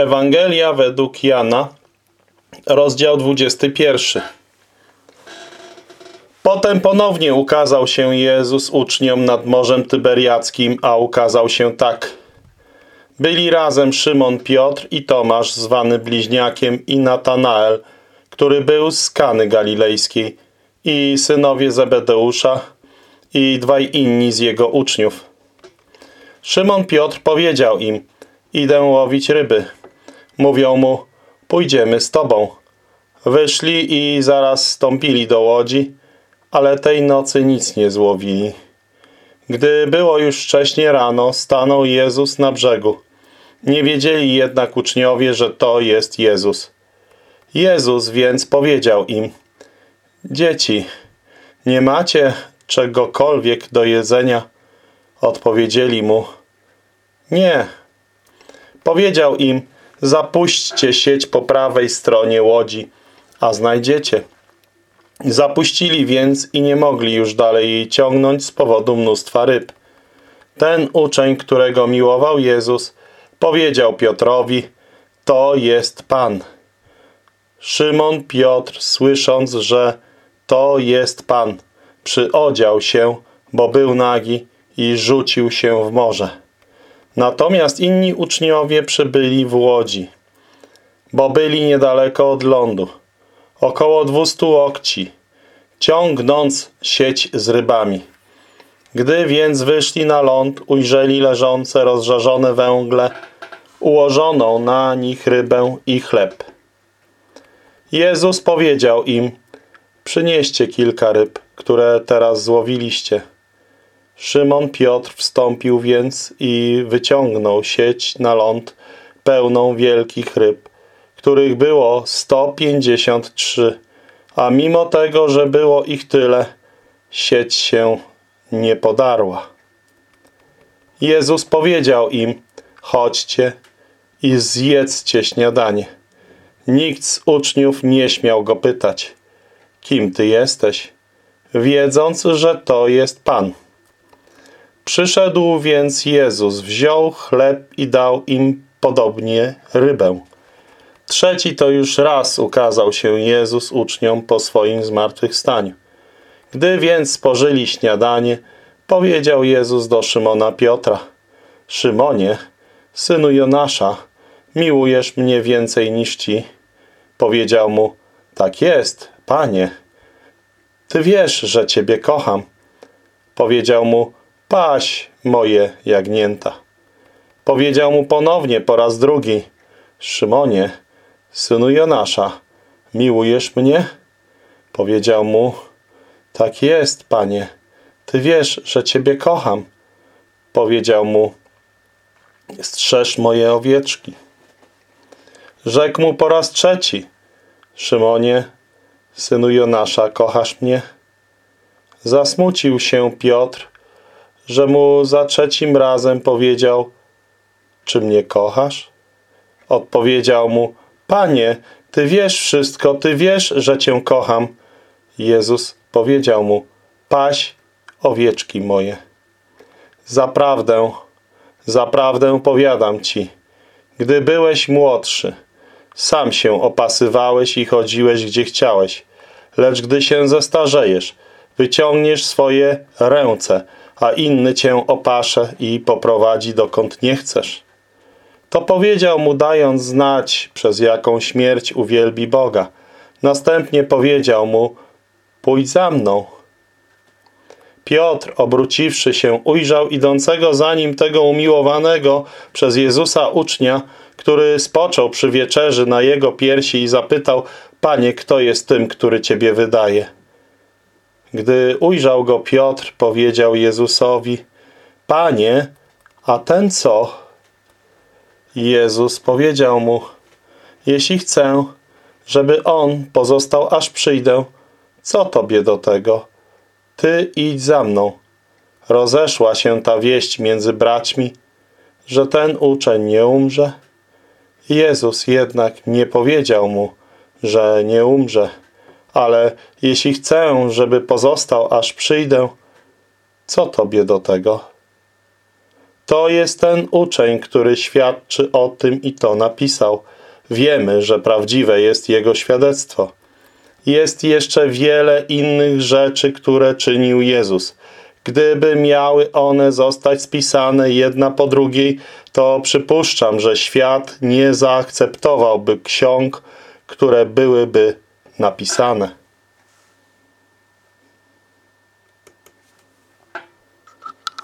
Ewangelia według Jana, rozdział 21. Potem ponownie ukazał się Jezus uczniom nad Morzem Tyberiackim, a ukazał się tak. Byli razem Szymon Piotr i Tomasz, zwany Bliźniakiem, i Natanael, który był z Kany Galilejskiej, i synowie Zebedeusza, i dwaj inni z jego uczniów. Szymon Piotr powiedział im, idę łowić ryby. Mówią mu, pójdziemy z tobą. Wyszli i zaraz stąpili do łodzi, ale tej nocy nic nie złowili. Gdy było już wcześnie rano, stanął Jezus na brzegu. Nie wiedzieli jednak uczniowie, że to jest Jezus. Jezus więc powiedział im, Dzieci, nie macie czegokolwiek do jedzenia? Odpowiedzieli mu, nie. Powiedział im, zapuśćcie sieć po prawej stronie łodzi, a znajdziecie. Zapuścili więc i nie mogli już dalej jej ciągnąć z powodu mnóstwa ryb. Ten uczeń, którego miłował Jezus, powiedział Piotrowi, to jest Pan. Szymon Piotr, słysząc, że to jest Pan, przyodział się, bo był nagi i rzucił się w morze. Natomiast inni uczniowie przybyli w łodzi, bo byli niedaleko od lądu, około dwustu łokci, ciągnąc sieć z rybami. Gdy więc wyszli na ląd, ujrzeli leżące rozżarzone węgle, ułożoną na nich rybę i chleb. Jezus powiedział im, przynieście kilka ryb, które teraz złowiliście. Szymon Piotr wstąpił więc i wyciągnął sieć na ląd pełną wielkich ryb, których było 153, a mimo tego, że było ich tyle, sieć się nie podarła. Jezus powiedział im, chodźcie i zjedzcie śniadanie. Nikt z uczniów nie śmiał go pytać, kim ty jesteś, wiedząc, że to jest Pan. Przyszedł więc Jezus, wziął chleb i dał im podobnie rybę. Trzeci to już raz ukazał się Jezus uczniom po swoim zmartwychwstaniu. Gdy więc spożyli śniadanie, powiedział Jezus do Szymona Piotra, Szymonie, synu Jonasza, miłujesz mnie więcej niż ci? Powiedział mu, tak jest, panie. Ty wiesz, że ciebie kocham. Powiedział mu, paś moje jagnięta. Powiedział mu ponownie po raz drugi, Szymonie, synu Jonasza, miłujesz mnie? Powiedział mu, tak jest, panie, ty wiesz, że ciebie kocham. Powiedział mu, strzeż moje owieczki. Rzekł mu po raz trzeci, Szymonie, synu Jonasza, kochasz mnie? Zasmucił się Piotr, że mu za trzecim razem powiedział, czy mnie kochasz? Odpowiedział mu, Panie, Ty wiesz wszystko, Ty wiesz, że Cię kocham. Jezus powiedział mu, paś owieczki moje. Zaprawdę, zaprawdę powiadam Ci, gdy byłeś młodszy, sam się opasywałeś i chodziłeś gdzie chciałeś, lecz gdy się zestarzejesz, wyciągniesz swoje ręce, a inny cię opasze i poprowadzi dokąd nie chcesz. To powiedział mu dając znać, przez jaką śmierć uwielbi Boga. Następnie powiedział mu, pójdź za mną. Piotr, obróciwszy się, ujrzał idącego za nim tego umiłowanego przez Jezusa ucznia, który spoczął przy wieczerzy na jego piersi i zapytał, Panie, kto jest tym, który Ciebie wydaje? Gdy ujrzał go Piotr, powiedział Jezusowi, Panie, a ten co? Jezus powiedział mu, jeśli chcę, żeby on pozostał aż przyjdę, co tobie do tego? Ty idź za mną. Rozeszła się ta wieść między braćmi, że ten uczeń nie umrze. Jezus jednak nie powiedział mu, że nie umrze, ale jeśli chcę, żeby pozostał aż przyjdę, co tobie do tego? To jest ten uczeń, który świadczy o tym i to napisał. Wiemy, że prawdziwe jest jego świadectwo. Jest jeszcze wiele innych rzeczy, które czynił Jezus. Gdyby miały one zostać spisane jedna po drugiej, to przypuszczam, że świat nie zaakceptowałby ksiąg, które byłyby napisane.